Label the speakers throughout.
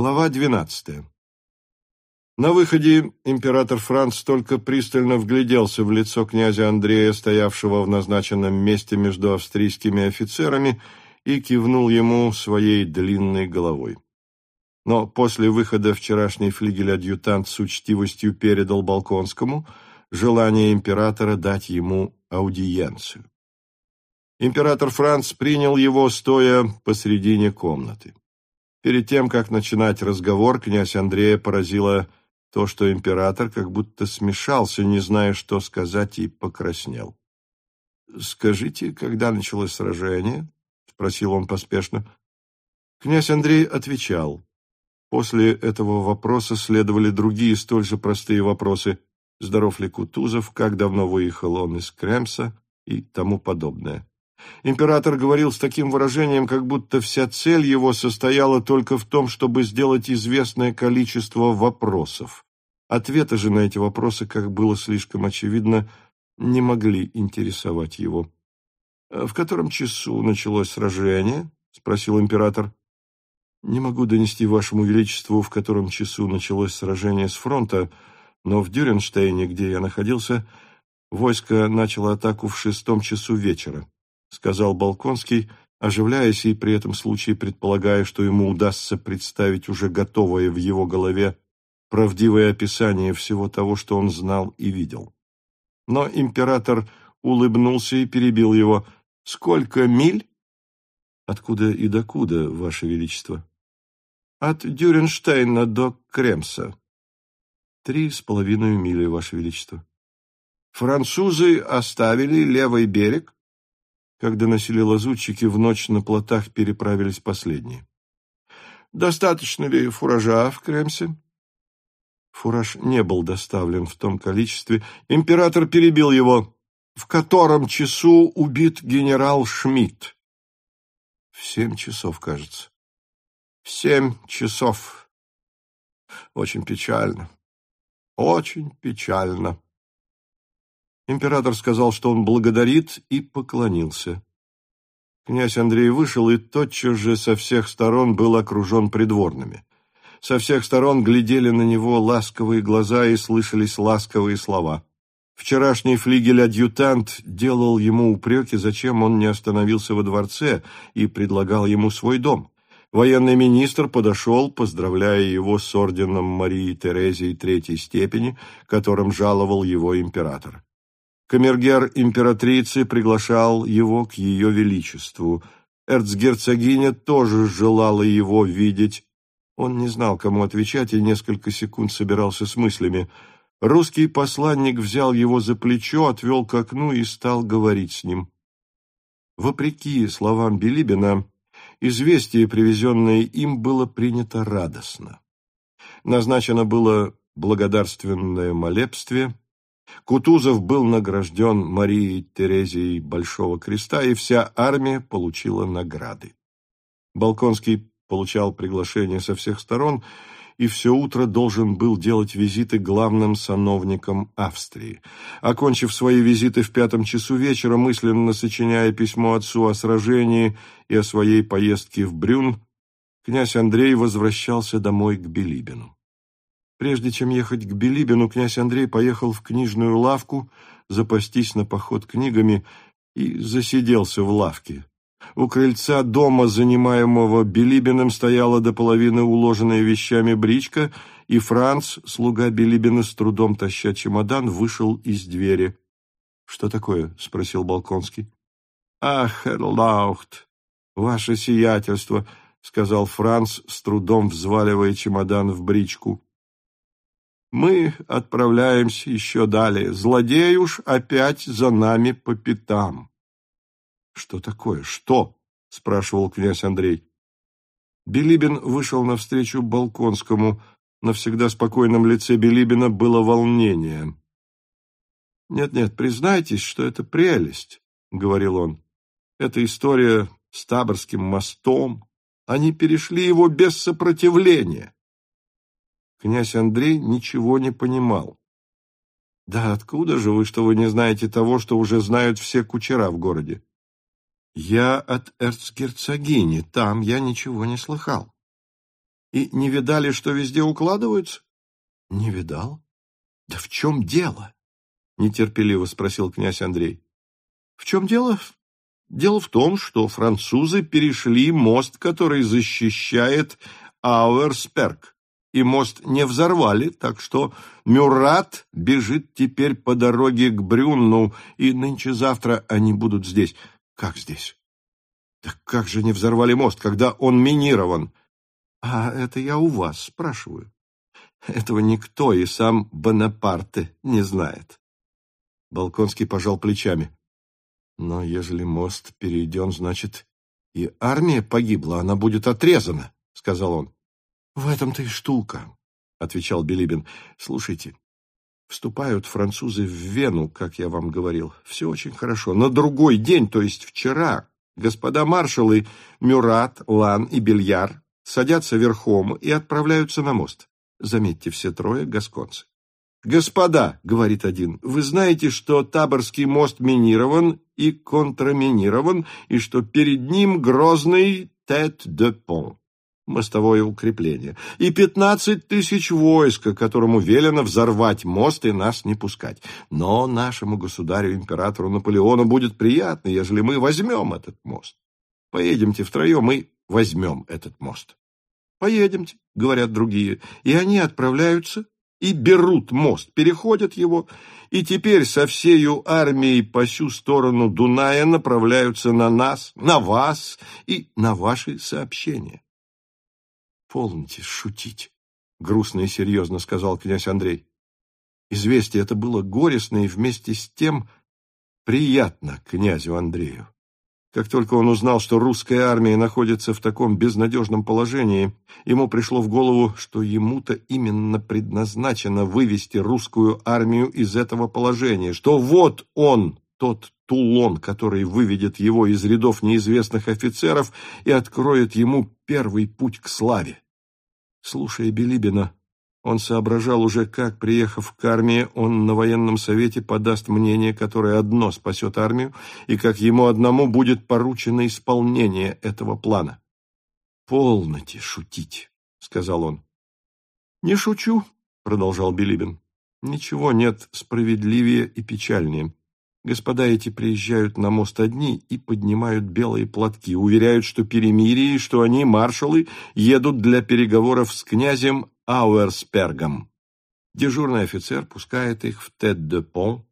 Speaker 1: Глава двенадцатая. На выходе император Франц только пристально вгляделся в лицо князя Андрея, стоявшего в назначенном месте между австрийскими офицерами, и кивнул ему своей длинной головой. Но после выхода вчерашний флигель-адъютант с учтивостью передал Балконскому желание императора дать ему аудиенцию. Император Франц принял его, стоя посредине комнаты. Перед тем, как начинать разговор, князь Андрея поразило то, что император как будто смешался, не зная, что сказать, и покраснел. «Скажите, когда началось сражение?» — спросил он поспешно. Князь Андрей отвечал. После этого вопроса следовали другие столь же простые вопросы. Здоров ли Кутузов, как давно выехал он из Кремса и тому подобное. Император говорил с таким выражением, как будто вся цель его состояла только в том, чтобы сделать известное количество вопросов. Ответы же на эти вопросы, как было слишком очевидно, не могли интересовать его. «В котором часу началось сражение?» — спросил император. «Не могу донести вашему величеству, в котором часу началось сражение с фронта, но в Дюренштейне, где я находился, войско начало атаку в шестом часу вечера. — сказал Балконский, оживляясь и при этом случае предполагая, что ему удастся представить уже готовое в его голове правдивое описание всего того, что он знал и видел. Но император улыбнулся и перебил его. «Сколько миль?» «Откуда и докуда, Ваше Величество?» «От Дюренштейна до Кремса». «Три с половиной мили, Ваше Величество». «Французы оставили левый берег?» Когда носили лазутчики, в ночь на плотах переправились последние. «Достаточно ли фуража в Кремсе?» Фураж не был доставлен в том количестве. Император перебил его. «В котором часу убит генерал Шмидт?» «В семь часов, кажется». «В семь часов. Очень печально. Очень печально». Император сказал, что он благодарит, и поклонился. Князь Андрей вышел и тотчас же со всех сторон был окружен придворными. Со всех сторон глядели на него ласковые глаза и слышались ласковые слова. Вчерашний флигель-адъютант делал ему упреки, зачем он не остановился во дворце и предлагал ему свой дом. Военный министр подошел, поздравляя его с орденом Марии Терезии третьей степени, которым жаловал его император. Камергер императрицы приглашал его к ее величеству. Эрцгерцогиня тоже желала его видеть. Он не знал, кому отвечать, и несколько секунд собирался с мыслями. Русский посланник взял его за плечо, отвел к окну и стал говорить с ним. Вопреки словам Билибина, известие, привезенное им, было принято радостно. Назначено было благодарственное молебствие, Кутузов был награжден Марией Терезией Большого Креста, и вся армия получила награды. Балконский получал приглашения со всех сторон и все утро должен был делать визиты главным сановникам Австрии. Окончив свои визиты в пятом часу вечера, мысленно сочиняя письмо отцу о сражении и о своей поездке в Брюн, князь Андрей возвращался домой к Билибину. Прежде чем ехать к Билибину, князь Андрей поехал в книжную лавку запастись на поход книгами и засиделся в лавке. У крыльца дома, занимаемого Билибиным, стояла до половины уложенная вещами бричка, и Франц, слуга Билибина, с трудом таща чемодан, вышел из двери. — Что такое? — спросил Балконский. — Ах, Эрлаухт, ваше сиятельство, — сказал Франц, с трудом взваливая чемодан в бричку. Мы отправляемся еще далее. Злодей уж опять за нами по пятам. — Что такое? Что? — спрашивал князь Андрей. Билибин вышел навстречу Балконскому. На всегда спокойном лице Билибина было волнение. «Нет-нет, признайтесь, что это прелесть», — говорил он. «Это история с Таборским мостом. Они перешли его без сопротивления. Князь Андрей ничего не понимал. «Да откуда же вы, что вы не знаете того, что уже знают все кучера в городе?» «Я от эрцгерцогини, там я ничего не слыхал». И не видали, что везде укладываются? Не видал. Да в чем дело? Нетерпеливо спросил князь Андрей. В чем дело? Дело в том, что французы перешли мост, который защищает Ауэрсперк, и мост не взорвали, так что Мюрат бежит теперь по дороге к Брюнну, и нынче-завтра они будут здесь. Как здесь? Так как же не взорвали мост, когда он минирован? А это я у вас спрашиваю. Этого никто и сам Бонапарте не знает. Балконский пожал плечами. Но ежели мост перейден, значит, и армия погибла, она будет отрезана, — сказал он. — В этом-то и штука, — отвечал Билибин. — Слушайте, вступают французы в Вену, как я вам говорил. Все очень хорошо. На другой день, то есть вчера, господа маршалы Мюрат, Лан и Бельяр садятся верхом и отправляются на мост. Заметьте, все трое гасконцы. «Господа», — говорит один, — «вы знаете, что Таборский мост минирован и контраминирован, и что перед ним грозный тет-де-пон, мостовое укрепление, и пятнадцать тысяч войска, которому велено взорвать мост и нас не пускать. Но нашему государю-императору Наполеону будет приятно, ежели мы возьмем этот мост. Поедемте втроем и возьмем этот мост». «Поедемте», — говорят другие, и они отправляются и берут мост, переходят его, и теперь со всею армией по всю сторону Дуная направляются на нас, на вас и на ваши сообщения. «Полните шутить», — грустно и серьезно сказал князь Андрей. Известие это было горестно и вместе с тем приятно князю Андрею. Как только он узнал, что русская армия находится в таком безнадежном положении, ему пришло в голову, что ему-то именно предназначено вывести русскую армию из этого положения, что вот он, тот Тулон, который выведет его из рядов неизвестных офицеров и откроет ему первый путь к славе. Слушая Билибина, он соображал уже, как, приехав к армии, он на военном совете подаст мнение, которое одно спасет армию, и как ему одному будет поручено исполнение этого плана. «Полноте шутить», — сказал он. «Не шучу», — продолжал Билибин. «Ничего нет справедливее и печальнее. Господа эти приезжают на мост одни и поднимают белые платки, уверяют, что перемирие, что они, маршалы, едут для переговоров с князем Ауэрспергом. Дежурный офицер пускает их в Тет-де-Пон.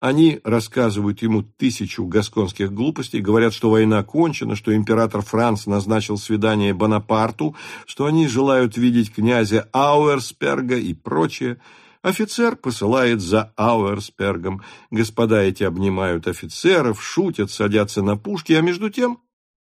Speaker 1: Они рассказывают ему тысячу гасконских глупостей, говорят, что война кончена, что император Франц назначил свидание Бонапарту, что они желают видеть князя Ауэрсперга и прочее. Офицер посылает за Ауэрспергом. Господа эти обнимают офицеров, шутят, садятся на пушки, а между тем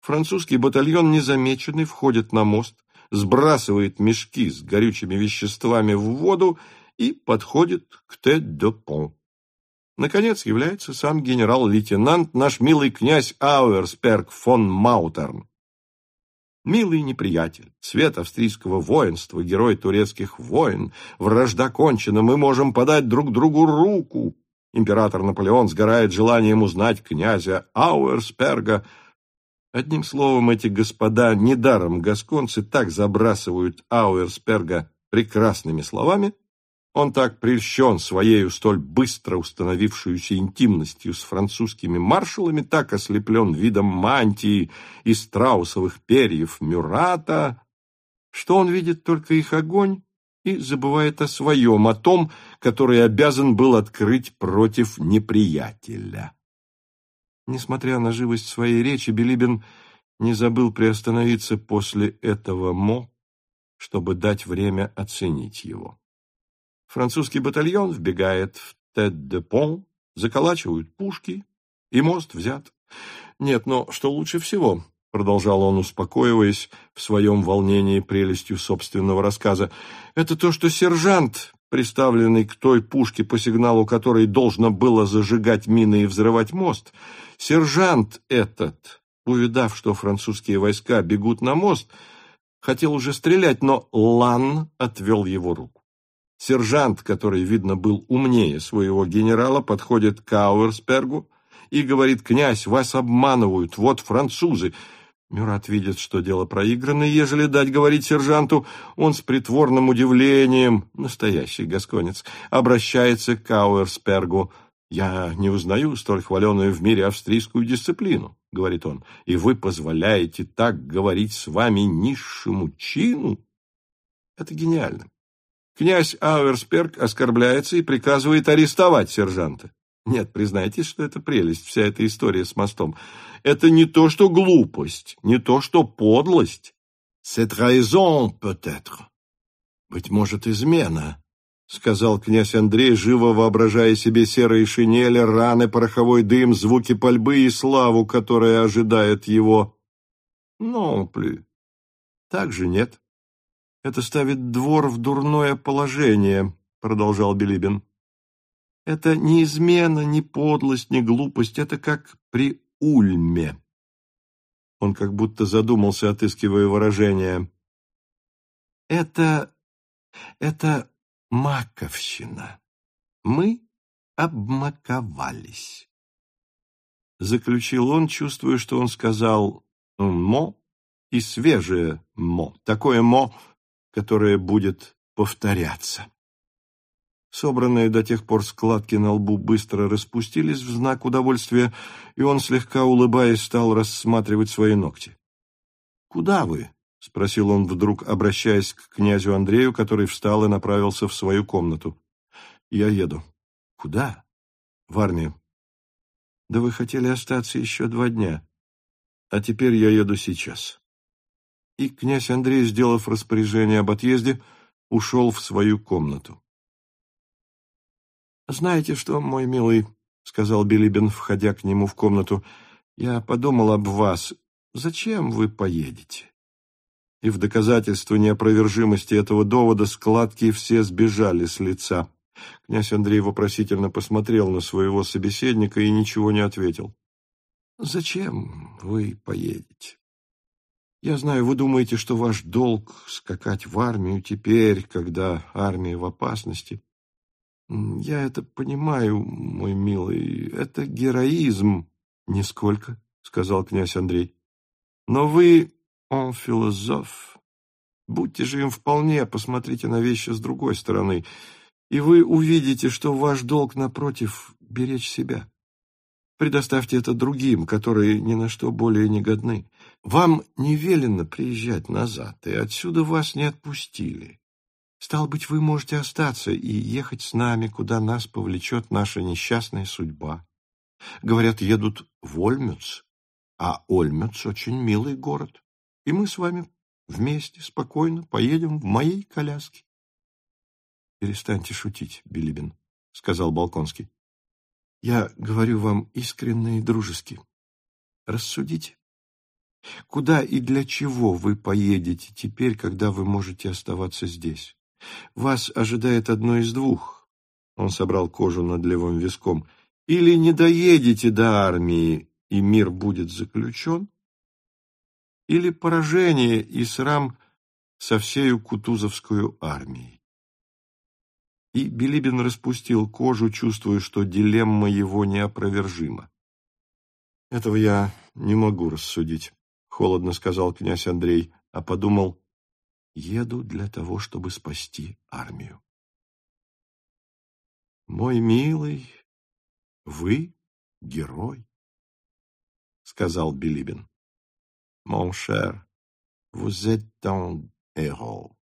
Speaker 1: французский батальон незамеченный входит на мост, сбрасывает мешки с горючими веществами в воду и подходит к Тет-де-Пон. Наконец является сам генерал-лейтенант, наш милый князь Ауэрсперг фон Маутерн. Милый неприятель, цвет австрийского воинства, герой турецких войн, вражда кончена, мы можем подать друг другу руку. Император Наполеон сгорает желанием узнать князя Ауэрсперга, Одним словом, эти господа, недаром гасконцы так забрасывают Ауэрсперга прекрасными словами, он так прельщен своею столь быстро установившуюся интимностью с французскими маршалами, так ослеплен видом мантии и страусовых перьев Мюрата, что он видит только их огонь и забывает о своем, о том, который обязан был открыть против неприятеля. Несмотря на живость своей речи, Билибин не забыл приостановиться после этого «мо», чтобы дать время оценить его. Французский батальон вбегает в Тет-де-Пон, заколачивают пушки, и мост взят. Нет, но что лучше всего, продолжал он, успокоиваясь в своем волнении прелестью собственного рассказа, это то, что сержант, приставленный к той пушке, по сигналу которой должно было зажигать мины и взрывать мост, Сержант этот, увидав, что французские войска бегут на мост, хотел уже стрелять, но Лан отвел его руку. Сержант, который, видно, был умнее своего генерала, подходит к Ауэрспергу и говорит, «Князь, вас обманывают, вот французы». Мюрат видит, что дело проиграно, ежели дать говорить сержанту, он с притворным удивлением, настоящий гасконец, обращается к Кауэрспергу. «Я не узнаю столь хваленную в мире австрийскую дисциплину», — говорит он, «и вы позволяете так говорить с вами низшему чину?» Это гениально. Князь Ауэрсперг оскорбляется и приказывает арестовать сержанта. Нет, признайтесь, что это прелесть, вся эта история с мостом. Это не то, что глупость, не то, что подлость. C'est trahison, peut-être. Быть может, измена, — сказал князь Андрей, живо воображая себе серые шинели, раны, пороховой дым, звуки пальбы и славу, которая ожидает его. Но, плю, так же нет. Это ставит двор в дурное положение, — продолжал Билибин. Это не измена, не подлость, не глупость, это как при Ульме. Он как будто задумался, отыскивая выражение. Это... это маковщина. Мы обмаковались. Заключил он, чувствуя, что он сказал «мо» и свежее «мо», такое «мо», которое будет повторяться. Собранные до тех пор складки на лбу быстро распустились в знак удовольствия, и он, слегка улыбаясь, стал рассматривать свои ногти. «Куда вы?» — спросил он вдруг, обращаясь к князю Андрею, который встал и направился в свою комнату. «Я еду». «Куда?» «В армию». «Да вы хотели остаться еще два дня. А теперь я еду сейчас». И князь Андрей, сделав распоряжение об отъезде, ушел в свою комнату. «Знаете что, мой милый?» — сказал Билибин, входя к нему в комнату. «Я подумал об вас. Зачем вы поедете?» И в доказательство неопровержимости этого довода складки все сбежали с лица. Князь Андрей вопросительно посмотрел на своего собеседника и ничего не ответил. «Зачем вы поедете? Я знаю, вы думаете, что ваш долг — скакать в армию теперь, когда армия в опасности. Я это понимаю, мой милый, это героизм. Нисколько, сказал князь Андрей. Но вы, он философ. Будьте же им вполне, посмотрите на вещи с другой стороны, и вы увидите, что ваш долг, напротив, беречь себя. Предоставьте это другим, которые ни на что более не годны. Вам не велено приезжать назад, и отсюда вас не отпустили. Стал быть, вы можете остаться и ехать с нами, куда нас повлечет наша несчастная судьба. Говорят, едут в Ольмюц, а Ольмюц очень милый город, и мы с вами вместе спокойно поедем в моей коляске. — Перестаньте шутить, Билибин, — сказал Балконский. — Я говорю вам искренне и дружески. Рассудите. Куда и для чего вы поедете теперь, когда вы можете оставаться здесь? Вас ожидает одно из двух. Он собрал кожу над левым виском. Или не доедете до армии, и мир будет заключен, или поражение и срам со всею Кутузовскую армией. И Билибин распустил кожу, чувствуя, что дилемма его неопровержима. «Этого я не могу рассудить», — холодно сказал князь Андрей, а подумал, Еду для того, чтобы спасти армию. Мой милый, вы герой, сказал Билибин. Mon cher, vous êtes un héros.